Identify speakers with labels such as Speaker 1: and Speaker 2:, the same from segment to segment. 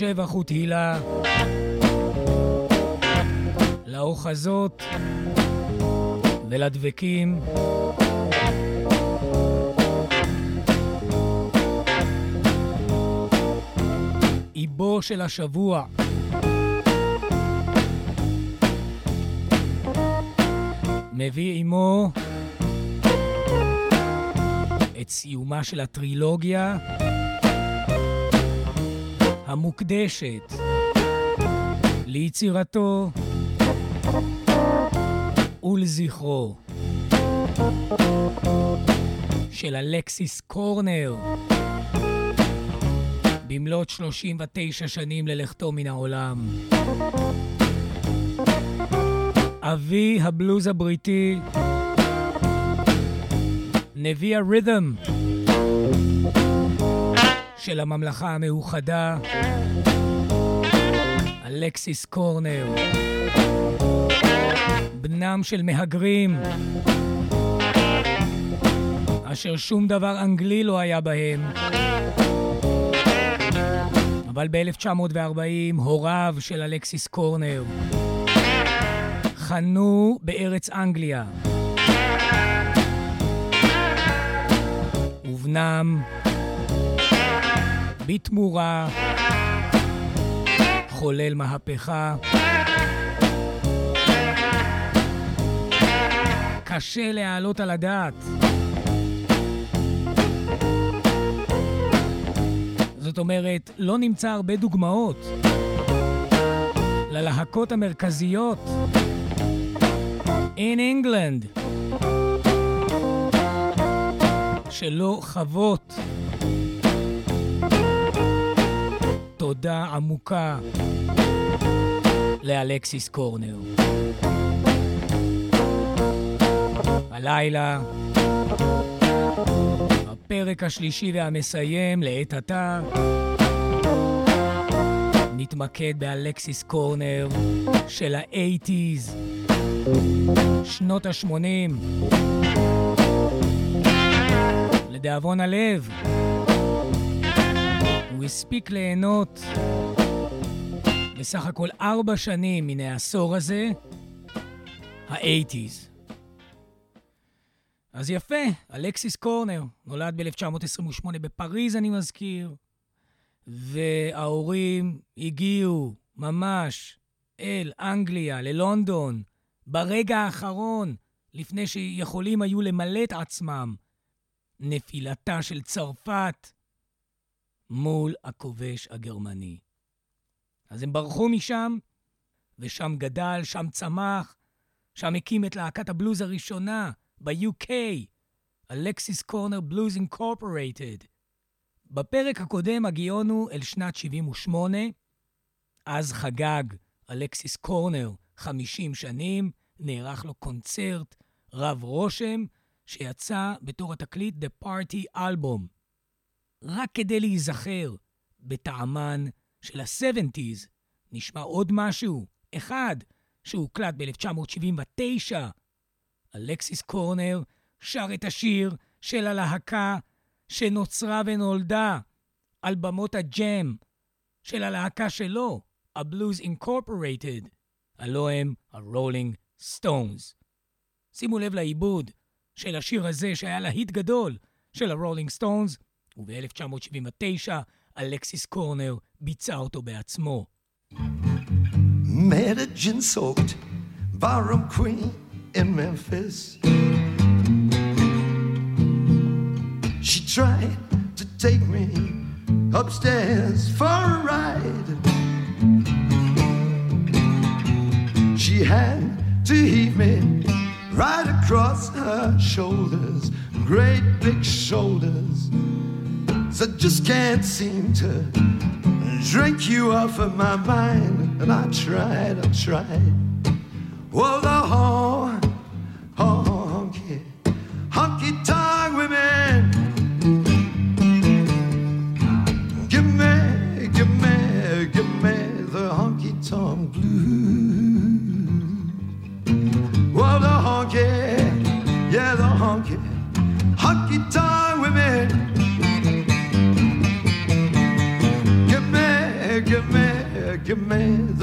Speaker 1: שבח ותהילה לאוחזות ולדבקים. איבו של השבוע. מביא עמו את סיומה של הטרילוגיה המוקדשת ליצירתו ולזכרו של אלכסיס קורנר במלאת 39 שנים ללכתו מן העולם. אבי הבלוז הבריטי, נביא הרית'ם של הממלכה המאוחדה, אלכסיס קורנר, בנם של מהגרים, אשר שום דבר אנגלי לא היה בהם. אבל ב-1940 הוריו של אלכסיס קורנר חנו בארץ אנגליה. ובנם, בתמורה, חולל מהפכה. קשה להעלות על הדעת. זאת אומרת, לא נמצא הרבה דוגמאות ללהקות המרכזיות in England שלא חוות תודה עמוקה לאלכסיס קורנר. הלילה הפרק השלישי והמסיים לעת עתה נתמקד באלכסיס קורנר של האייטיז, שנות ה-80. לדאבון הלב, הוא הספיק ליהנות בסך הכל ארבע שנים מן העשור הזה, האייטיז. אז יפה, אלכסיס קורנר, נולד ב-1928 בפריז, אני מזכיר, וההורים הגיעו ממש אל אנגליה, ללונדון, ברגע האחרון, לפני שיכולים היו למלא את עצמם. נפילתה של צרפת מול הכובש הגרמני. אז הם ברחו משם, ושם גדל, שם צמח, שם הקים את להקת הבלוז הראשונה, ב-UK, אלכסיס קורנר בלוז אינקורפורטד. בפרק הקודם הגיעונו אל שנת 78, אז חגג אלכסיס קורנר 50 שנים, נערך לו קונצרט רב רושם, שיצא בתור התקליט The Party Album. רק כדי להיזכר בטעמן של ה-70's, נשמע עוד משהו, אחד, שהוקלט ב-1979, אלכסיס קורנר שר את השיר של הלהקה שנוצרה ונולדה על במות הג'ם של הלהקה שלו, ה Blues Incorporated, הלא הם הרולינג סטונס. שימו לב לעיבוד של השיר הזה שהיה להיט גדול של הרולינג סטונס, וב-1979 אלכסיס קורנר ביצע אותו בעצמו. Met a gin-soaked barroom queen in Memphis. She tried to take me upstairs for a ride. She had to heave me right across her shoulders, great big shoulders. So just can't seem to drink you off of my mind. And I tried, I tried. Well, the honk, man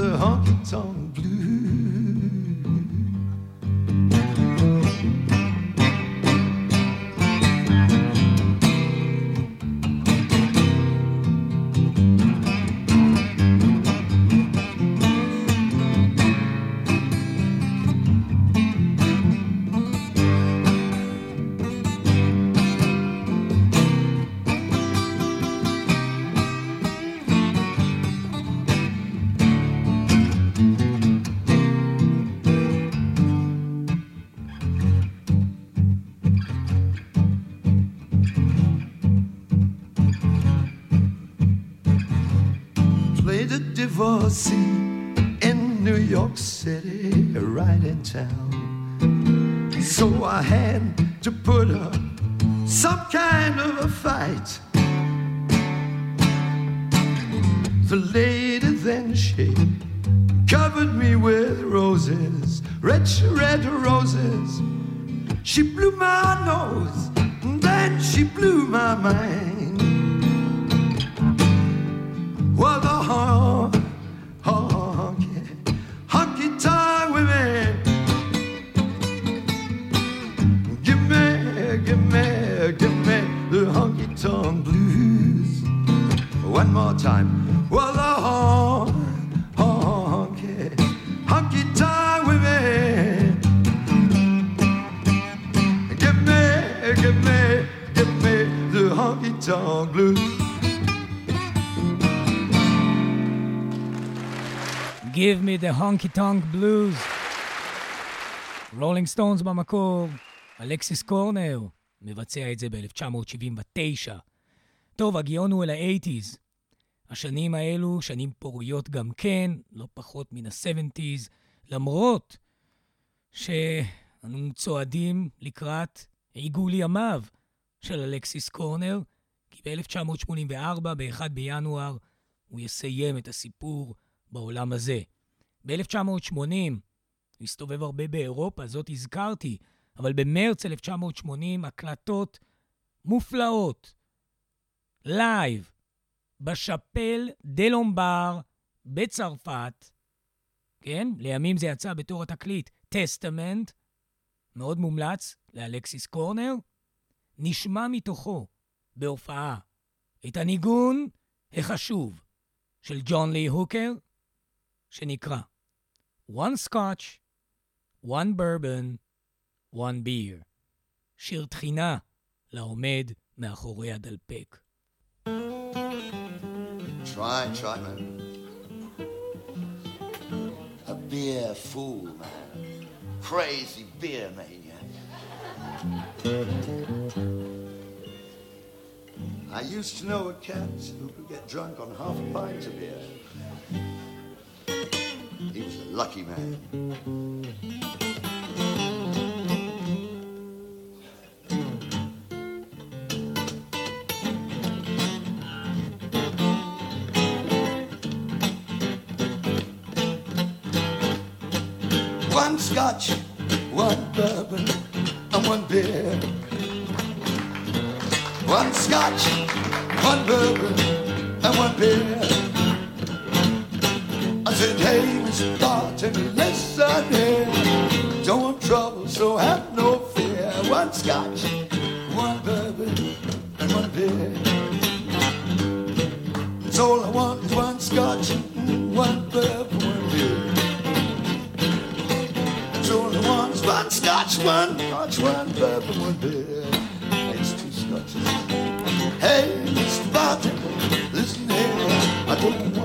Speaker 1: town. So I had to put up some kind of a fight. The lady then she covered me with roses, red, red roses. She blew my nose, and then she blew my mind. The Honky Tonk Blues. רולינג סטונס במקור, אלכסיס קורנר מבצע את זה ב-1979. טוב, הגענו אל ה-80's. השנים האלו, שנים פוריות גם כן, לא פחות מן ה-70's, למרות שאנו צועדים לקראת עיגול ימיו של אלכסיס קורנר, כי ב-1984, ב-1 בינואר, הוא יסיים את הסיפור בעולם הזה. ב-1980, הוא הסתובב הרבה באירופה, זאת הזכרתי, אבל במרץ 1980 הקלטות מופלאות, live, ב Chapelle des Lombards בצרפת, כן? לימים זה יצא בתור התקליט Testament, מאוד מומלץ לאלכסיס קורנר. נשמע מתוכו בהופעה את הניגון החשוב של ג'ון לי הוקר, שנקרא One Scotch, One Bourbon, One Beer. שיר תחינה לעומד מאחורי הדלפק.
Speaker 2: Try, try, man. A beer fool, man. Crazy beer maniac. I used to know a cat who could get drunk on half a pint of beer. He was a lucky man. one scotch, one bourbon, and one beer. One scotch, one bourbon, and one beer. I said, hey, Mr. Bartender, listen here. Don't want trouble, so have no fear. One scotch, one bourbon, and one beer. That's all I want is one scotch, one bourbon, one beer. one scotch, one scotch, one bourbon, one beer. It's two scotches. Hey, Mr. Bartender, listen here. I don't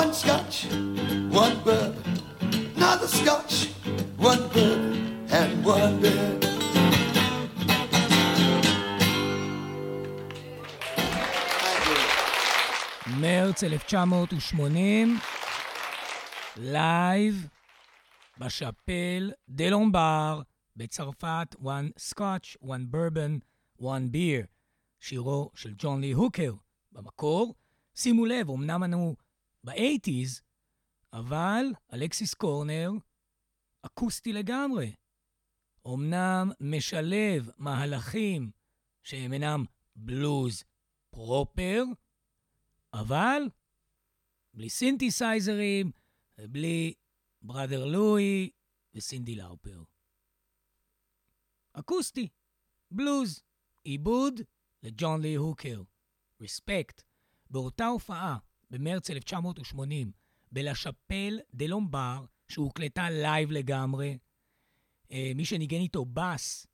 Speaker 2: one scotch, one bourbon,
Speaker 3: another scotch, one bourbon, and one beer.
Speaker 1: מרץ 1980, לייב בשאפל דה לומבר בצרפת, one scotch, one bourbon, one beer, שירו של ג'ון לי הוקר. במקור, שימו לב, אמנם אנו ב-80's, אבל אלכסיס קורנר אקוסטי לגמרי. אמנם משלב מהלכים שהם אינם blues proper, אבל בלי סינתסייזרים, ובלי Brother Louie וסינדי לאופר. אקוסטי, בלוז, עיבוד לג'ון לי הוקר. Respect. באותה הופעה, במרץ 1980, ב La Chapelle des Lombards, שהוקלטה live לגמרי, אה, מי שניגן איתו בס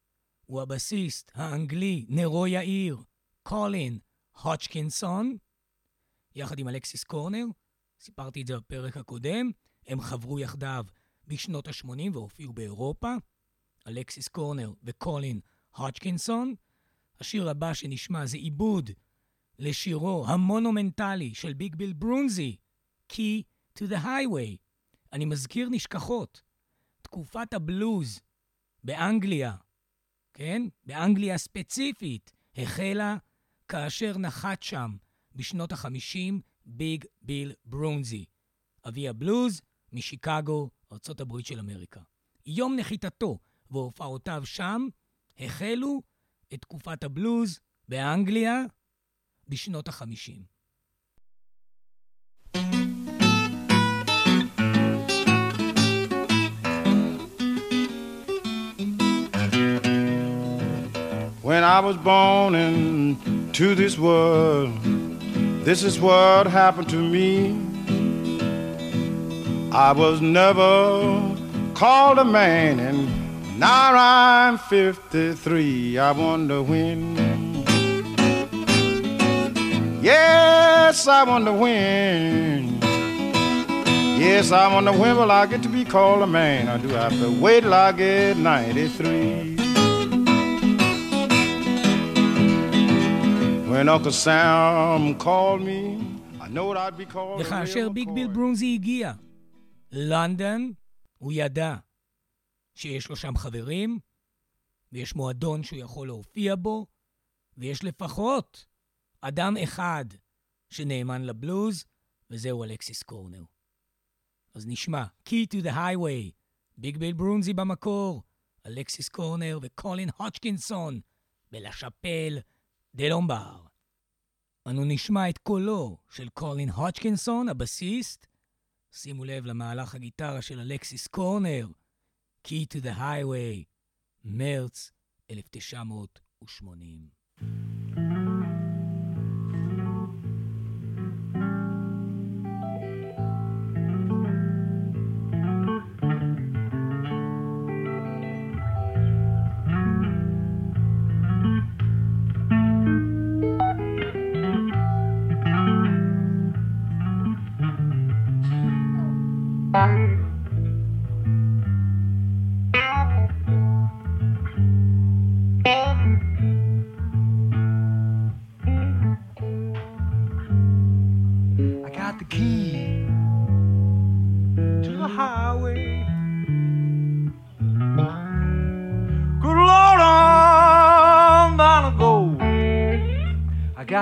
Speaker 1: הוא הבסיסט האנגלי נרו יאיר, קולין הוצ'קינסון, יחד עם אלכסיס קורנר, סיפרתי את זה בפרק הקודם, הם חברו יחדיו בשנות ה-80 והופיעו באירופה, אלכסיס קורנר וקולין הוצ'קינסון. השיר הבא שנשמע זה עיבוד לשירו המונומנטלי של ביג ביל ברונזי, Key to the Highway. אני מזכיר נשכחות. תקופת הבלוז באנגליה, כן? באנגליה ספציפית, החלה כאשר נחת שם בשנות ה-50 ביג ביל ברונזי, אבי הבלוז משיקגו, ארה"ב של אמריקה. יום נחיתתו והופעותיו שם החלו את תקופת הבלוז באנגליה בשנות ה-50.
Speaker 4: When I was born into this world, this is what happened to me. I was never called a man, and now I'm 53. I wonder when. Yes, I wonder when. Yes, I wonder when will I get to be called a man, or do I have to wait till I get 93? When Uncle Sam called me, I know what I'd be called.
Speaker 1: וכאשר ביג ביל. ברונזי הגיע ללונדון, הוא ידע שיש לו שם חברים, ויש מועדון שהוא יכול להופיע בו, ויש לפחות אדם אחד שנאמן לבלוז, וזהו אלכסיס קורנר. אז נשמע, Key to the Highway, ביג ביל ברונזי במקור, אלכסיס קורנר וקולין הוצ'קינסון, בלשפל דה לומבר. אנו נשמע את קולו של קולין הוצ'קינסון, הבסיסט. שימו לב למהלך הגיטרה של אלכסיס קורנר, Key to the Highway, מרץ 1980.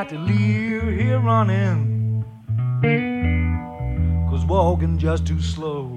Speaker 5: To leave here running. Cause walking just too slow.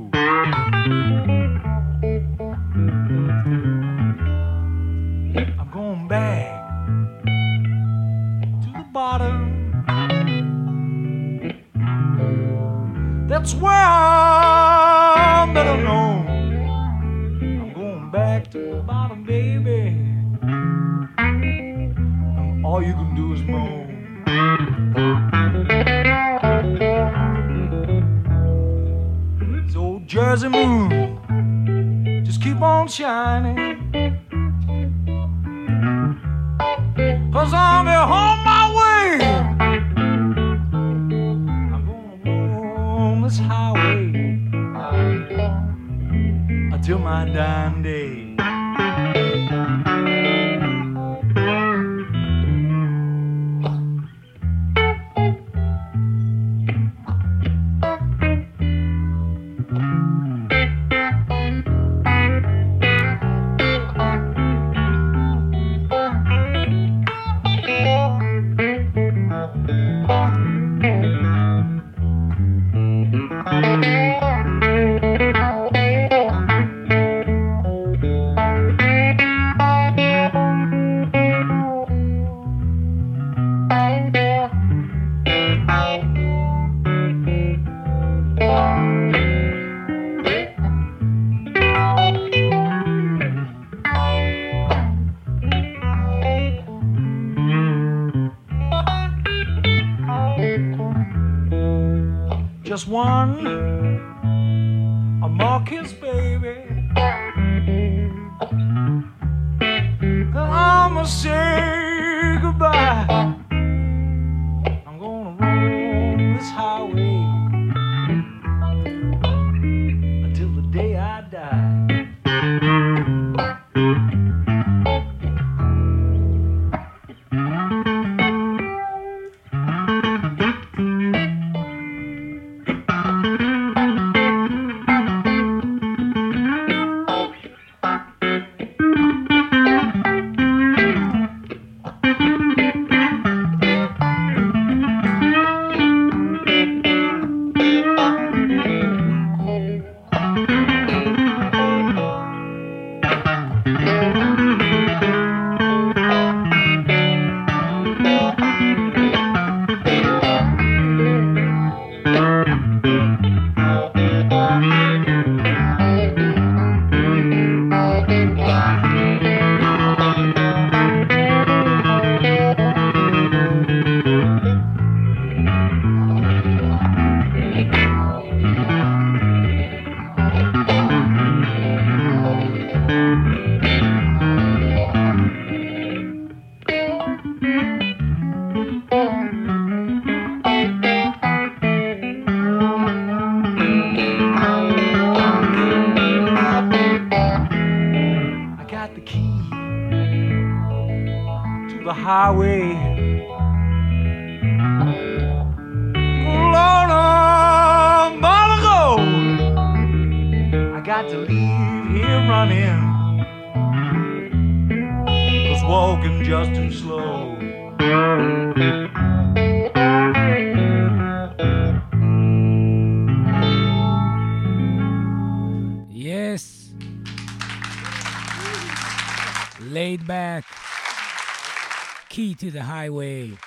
Speaker 6: To the highway.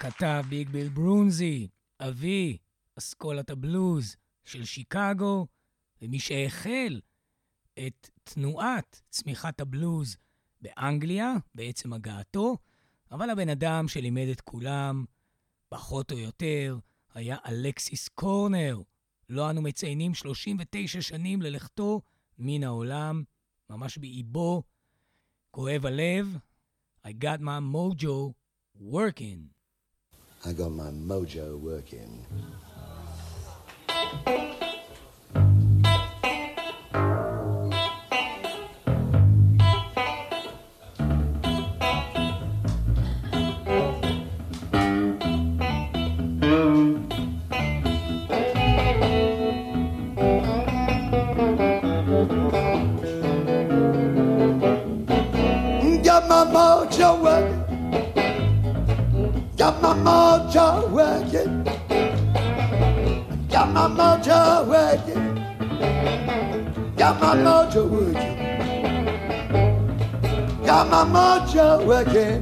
Speaker 1: כתב ביג ביל ברונזי, אבי אסכולת הבלוז של שיקגו, ומי שהחל את תנועת צמיחת הבלוז באנגליה, בעצם הגעתו, אבל הבן אדם שלימד את כולם, פחות או יותר, היה אלכסיס קורנר. לא אנו מציינים 39 שנים ללכתו מן העולם, ממש באיבו. כואב הלב, I got my mojo working.
Speaker 2: I got my mojo working. Got my mojo working. Got my mojo working.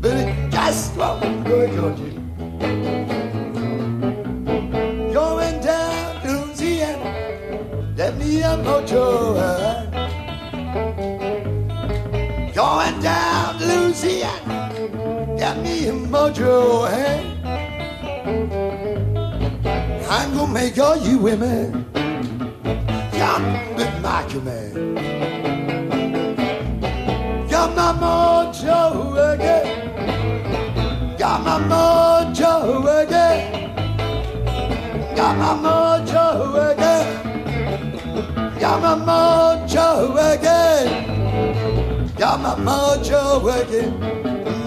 Speaker 2: But it just won't on you. Going down to Louisiana. Let me a mojo work. Going down to Louisiana. Got me a mojo hand. I'm gonna make all you women my command. my mojo again. Got my mojo again. Got my mojo again. Got my mojo again. Got my mojo again.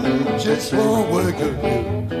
Speaker 2: Mm, just won't work again.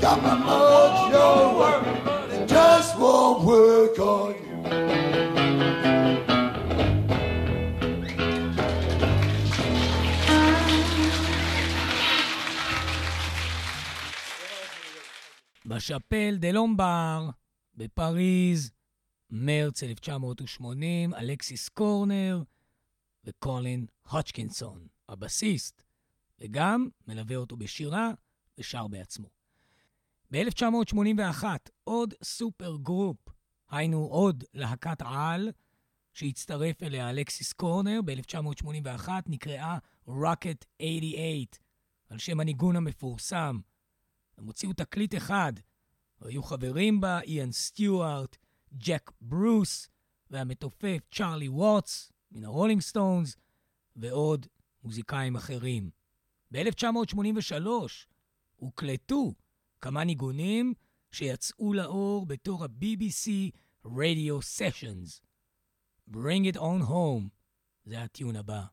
Speaker 2: Got my mojo working. It just won't work on you.
Speaker 1: בשאפל דה לומבר, בפריז, מרץ 1980, אלכסיס קורנר וקולין הוצ'קינסון, הבסיסט, וגם מלווה אותו בשירה ושר בעצמו. ב-1981, עוד supergroup, היינו עוד להקת על, שהצטרף אליה אלכסיס קורנר ב-1981, נקראה Rocket 88, על שם הניגון המפורסם. הם הוציאו תקליט אחד, והיו חברים בה איאן סטיוארט, ג'ק ברוס והמתופף צ'ארלי ווטס מן הרולינג סטונס, ועוד מוזיקאים אחרים. ב-1983 הוקלטו כמה ניגונים שיצאו לאור בתור ה-BBC Radio Sessions. Bring It On Home, זה הטיון הבא.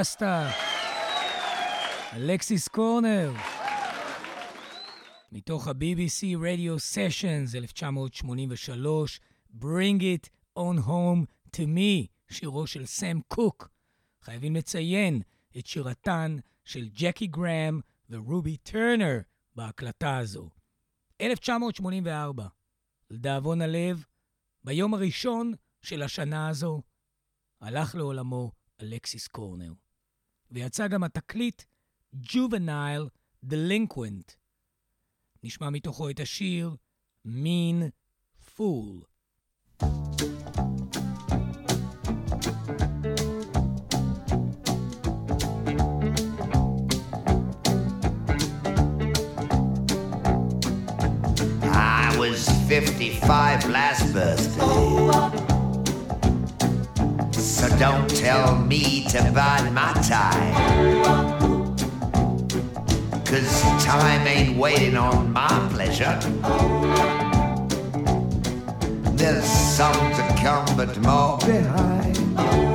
Speaker 1: Up, רסטה. אלכסיס קורנר. מתוך ה-BBC Radio Sessions 1983, Bring It On Home to Me, שירו של סם קוק. חייבים לציין את שירתן של ג'קי גראם ורובי טרנר בהקלטה הזו. 1984, לדאבון הלב, ביום הראשון של השנה הזו, הלך לעולמו אלכסיס קורנר. ויצא גם התקליט Juvenile Delinquent. נשמע מתוכו את השיר Mean Fool.
Speaker 3: I was 55 last birthday. So don't tell me to bide my time. Cause time ain't waiting on my pleasure. There's some to come, but more behind.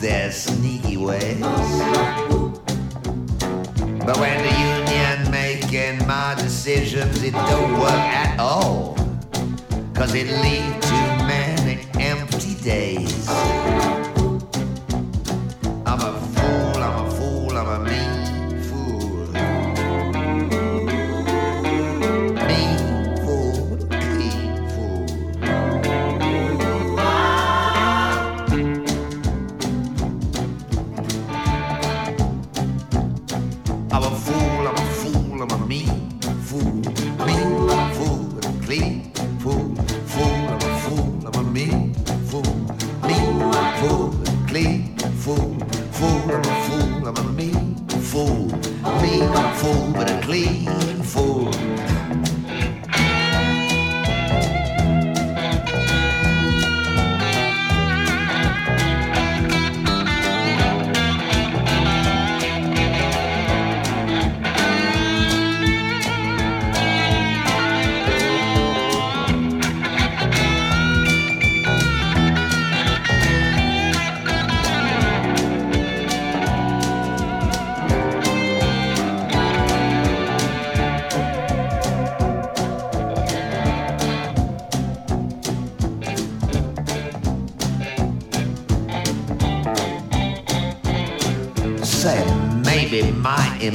Speaker 3: Their sneaky ways. But when the union making my decisions, it don't work at all. Cause it lead to many empty days.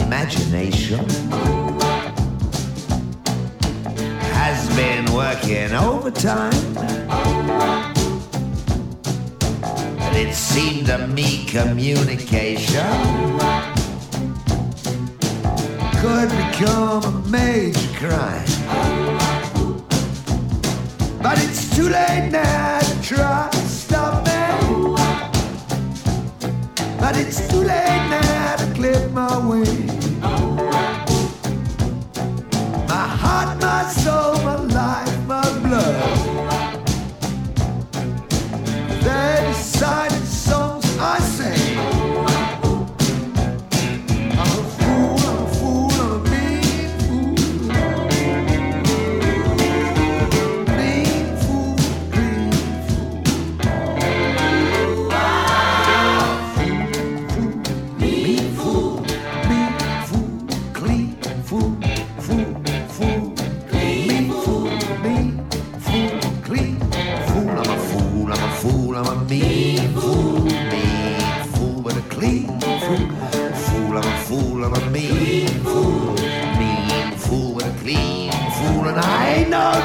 Speaker 3: Imagination has been working overtime. And it seemed to me communication could become a major crime. But it's too late now to try to. But it's too late now to clip my wings.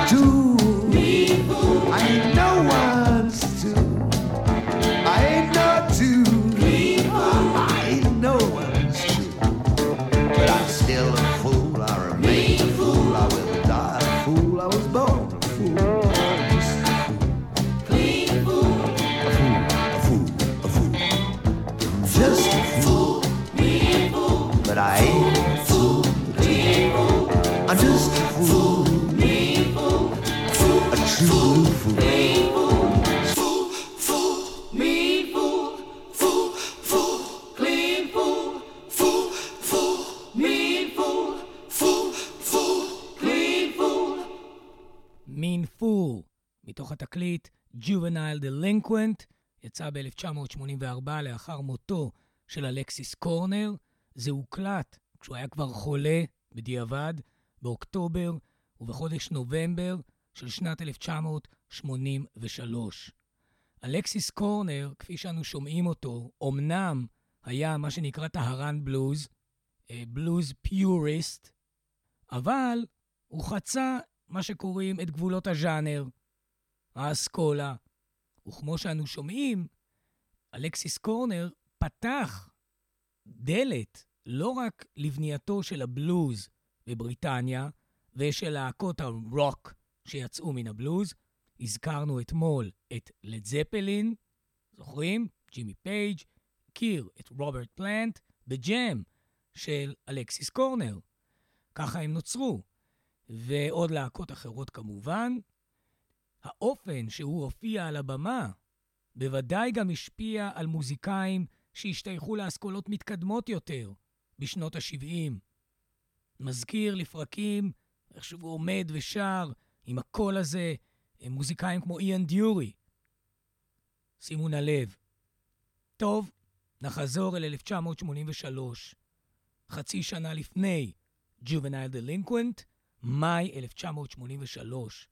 Speaker 1: to Delinquent, יצא ב-1984 לאחר מותו של אלכסיס קורנר. זה הוקלט כשהוא היה כבר חולה בדיעבד, באוקטובר ובחודש נובמבר של שנת 1983. אלכסיס קורנר, כפי שאנו שומעים אותו, אמנם היה מה שנקרא טהרן בלוז, בלוז פיוריסט, אבל הוא חצה מה שקוראים את גבולות הז'אנר, האסכולה. וכמו שאנו שומעים, אלכסיס קורנר פתח דלת לא רק לבנייתו של הבלוז בבריטניה ושל להקות הרוק שיצאו מן הבלוז, הזכרנו אתמול את לד זפלין, זוכרים? ג'ימי פייג', הכיר את רוברט פלנט בג'ם של אלכסיס קורנר. ככה הם נוצרו. ועוד להקות אחרות כמובן. האופן שהוא הופיע על הבמה בוודאי גם השפיע על מוזיקאים שהשתייכו לאסכולות מתקדמות יותר בשנות ה-70. מזכיר לפרקים איך שהוא עומד ושר עם הקול הזה, הם מוזיקאים כמו איאן דיורי. שימו נא לב. טוב, נחזור אל 1983, חצי שנה לפני Juvenile Delinquent, מאי 1983.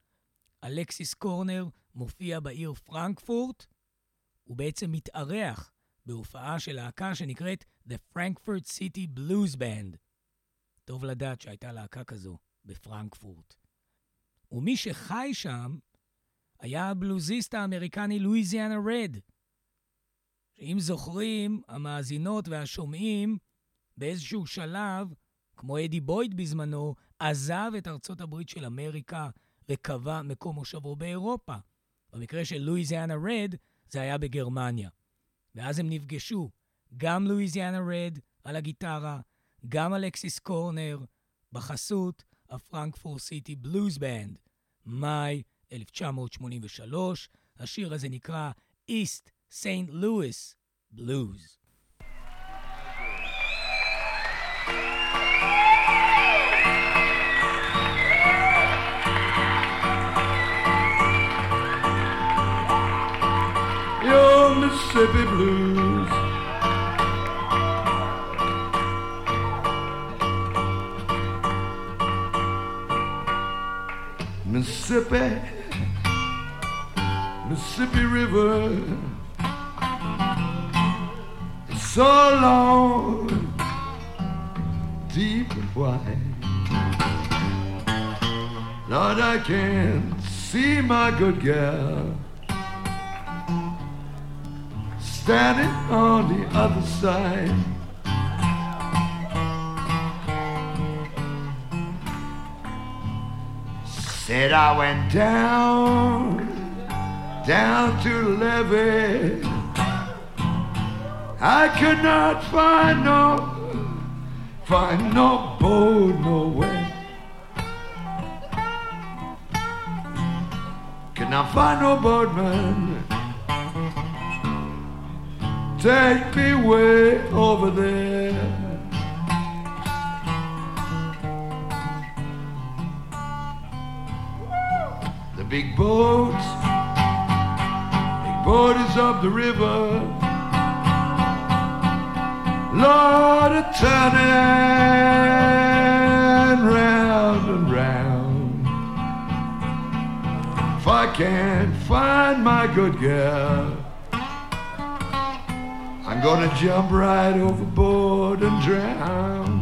Speaker 1: אלכסיס קורנר מופיע בעיר פרנקפורט, הוא בעצם מתארח בהופעה של להקה שנקראת The Frankfurt City Blues Band. טוב לדעת שהייתה להקה כזו בפרנקפורט. ומי שחי שם היה הבלוזיסט האמריקני לואיזיאנה רד, שאם זוכרים, המאזינות והשומעים באיזשהו שלב, כמו אדי בויד בזמנו, עזב את ארצות הברית של אמריקה וקבע מקום מושבו באירופה. במקרה של לואיזיאנה רד, זה היה בגרמניה. ואז הם נפגשו, גם לואיזיאנה רד על הגיטרה, גם אלכסיס קורנר, בחסות הפרנקפור סיטי בלוז בנד. מאי 1983, השיר הזה נקרא East St. Louis Blues.
Speaker 2: Mississippi blues. Mississippi, Mississippi River. So long, deep and wide. Lord, I can't see my good girl standing on the other side. Said I went down, down to the levee. I could not find no, find no boat nowhere. Could not find no boatman. Take me way over there. The big boats, big boat is up the river. Lord, a turning round and round. If I can't find my good girl. I'm gonna jump right overboard and drown.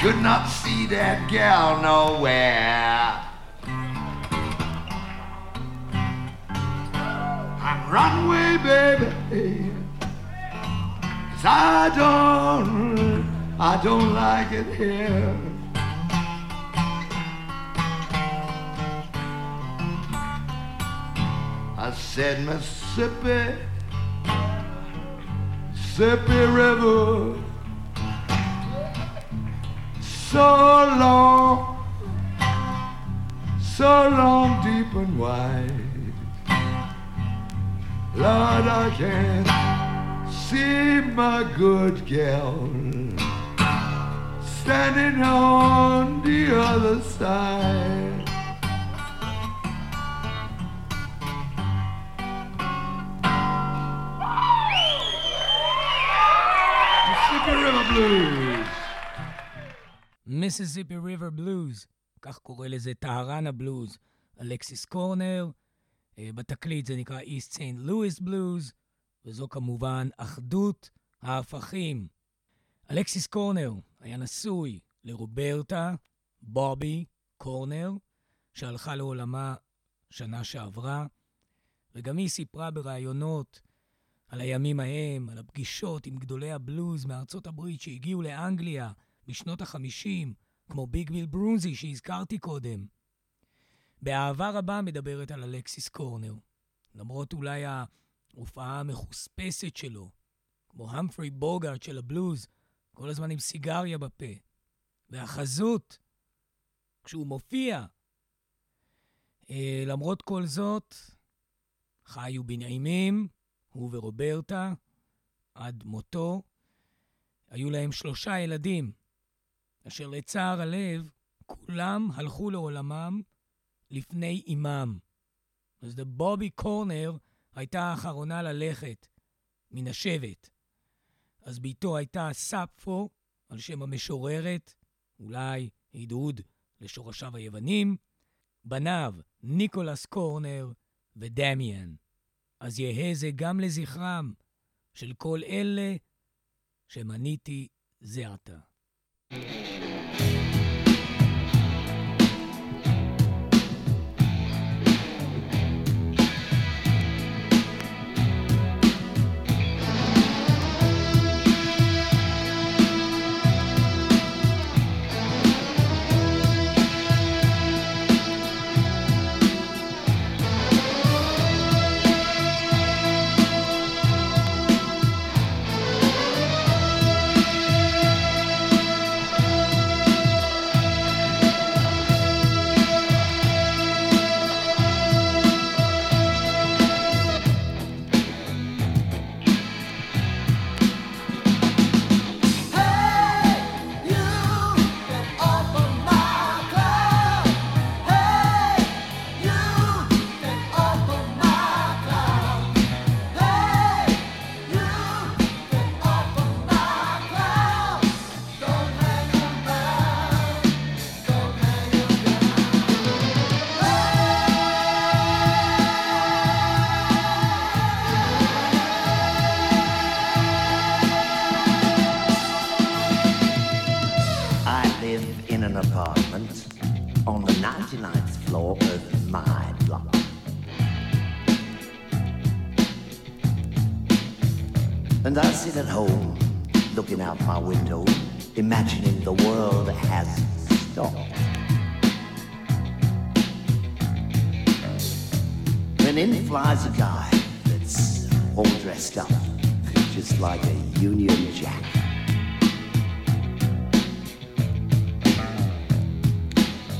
Speaker 2: Could not see that gal nowhere. I'm run away, baby. 'Cause I don't, I don't like it here. I said, Mississippi, Mississippi River, so long, so long, deep and wide. Lord, I can't see my good gal standing on the other side. Mississippi River Blues.
Speaker 1: מיסיסיפי ריבר בלוז, כך קורא לזה טהרן הבלוז, אלכסיס קורנר, אה, בתקליט זה נקרא East St. Louis בלוז, וזו כמובן אחדות ההפכים. אלכסיס קורנר היה נשוי לרוברטה בובי קורנר, שהלכה לעולמה שנה שעברה, וגם היא סיפרה בראיונות על הימים ההם, על הפגישות עם גדולי הבלוז מארצות הברית שהגיעו לאנגליה בשנות החמישים, כמו ביג ביל ברונזי שהזכרתי קודם. באהבה רבה מדברת על אלכסיס קורנר, למרות אולי ההופעה המחוספסת שלו, כמו המפרי בוגארט של הבלוז, כל הזמן עם סיגריה בפה, והחזות כשהוא מופיע. אה, למרות כל זאת, חיו בנעימים, הוא ורוברטה, עד מותו. היו להם שלושה ילדים, אשר לצער הלב, כולם הלכו לעולמם לפני אימם. אז בובי קורנר הייתה האחרונה ללכת מן השבט. אז בתו הייתה ספפו, על שם המשוררת, אולי הדהוד לשורשיו היוונים, בניו ניקולס קורנר ודמיאן. אז יהא זה גם לזכרם של כל אלה שמניתי זה עתה.
Speaker 3: 99th floor of my block. And I sit at home, looking out my window, imagining the world has stopped. When in flies a guy that's all dressed up, just like a Union Jack.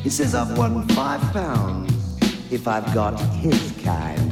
Speaker 3: He says I've won five pounds if I've got his kind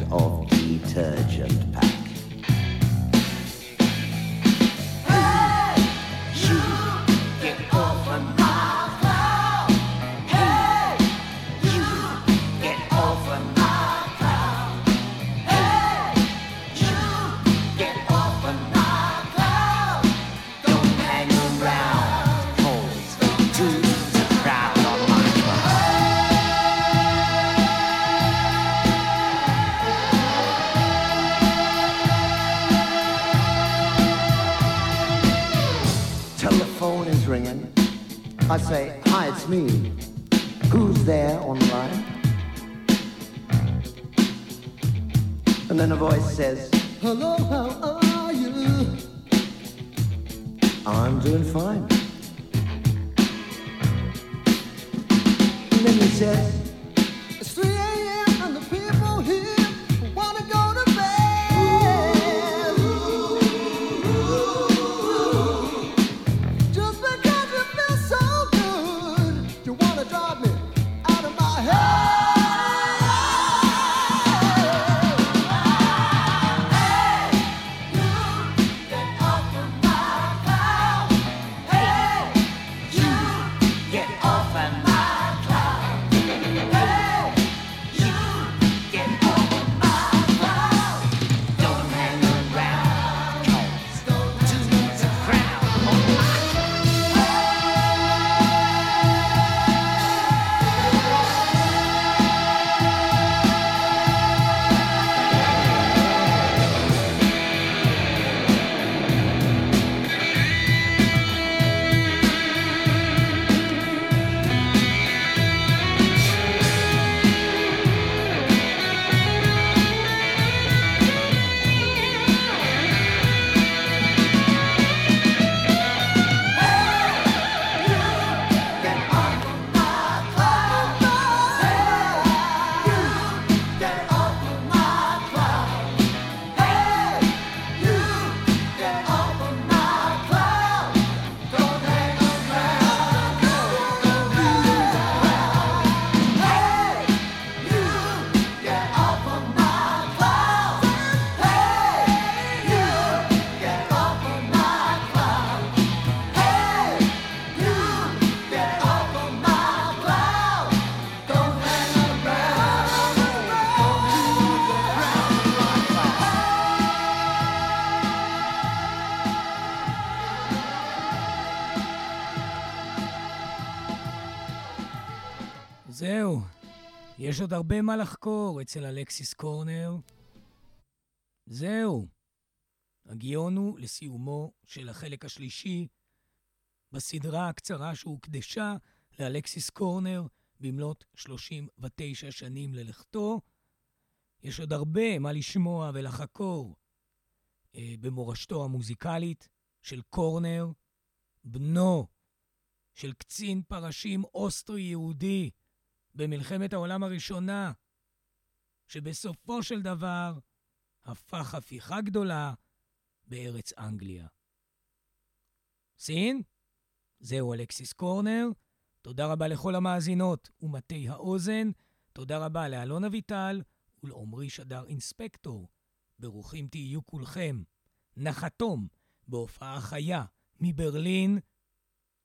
Speaker 1: יש עוד הרבה מה לחקור אצל אלכסיס קורנר. זהו, הגיונו לסיומו של החלק השלישי בסדרה הקצרה שהוקדשה לאלכסיס קורנר במלאת 39 שנים ללכתו. יש עוד הרבה מה לשמוע ולחקור אה, במורשתו המוזיקלית של קורנר, בנו של קצין פרשים אוסטרו-יהודי במלחמת העולם הראשונה, שבסופו של דבר הפך הפיכה גדולה בארץ אנגליה. סין? זהו אלכסיס קורנר. תודה רבה לכל המאזינות ומטי האוזן. תודה רבה לאלון אביטל ולעמרי שדר אינספקטור. ברוכים תהיו כולכם. נחתום בהופעה חיה מברלין.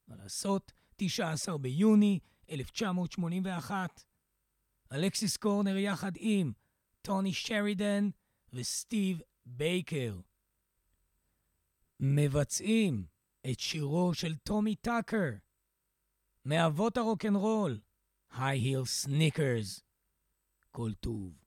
Speaker 1: מה לעשות? 19 ביוני 1981. אלכסיס קורנר יחד עם טוני שרידן וסטיב בייקר. מבצעים את שירו של טומי טאקר, מאבות הרוקנרול, Hi-Heel Sneakers. כל טוב.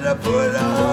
Speaker 7: Better put on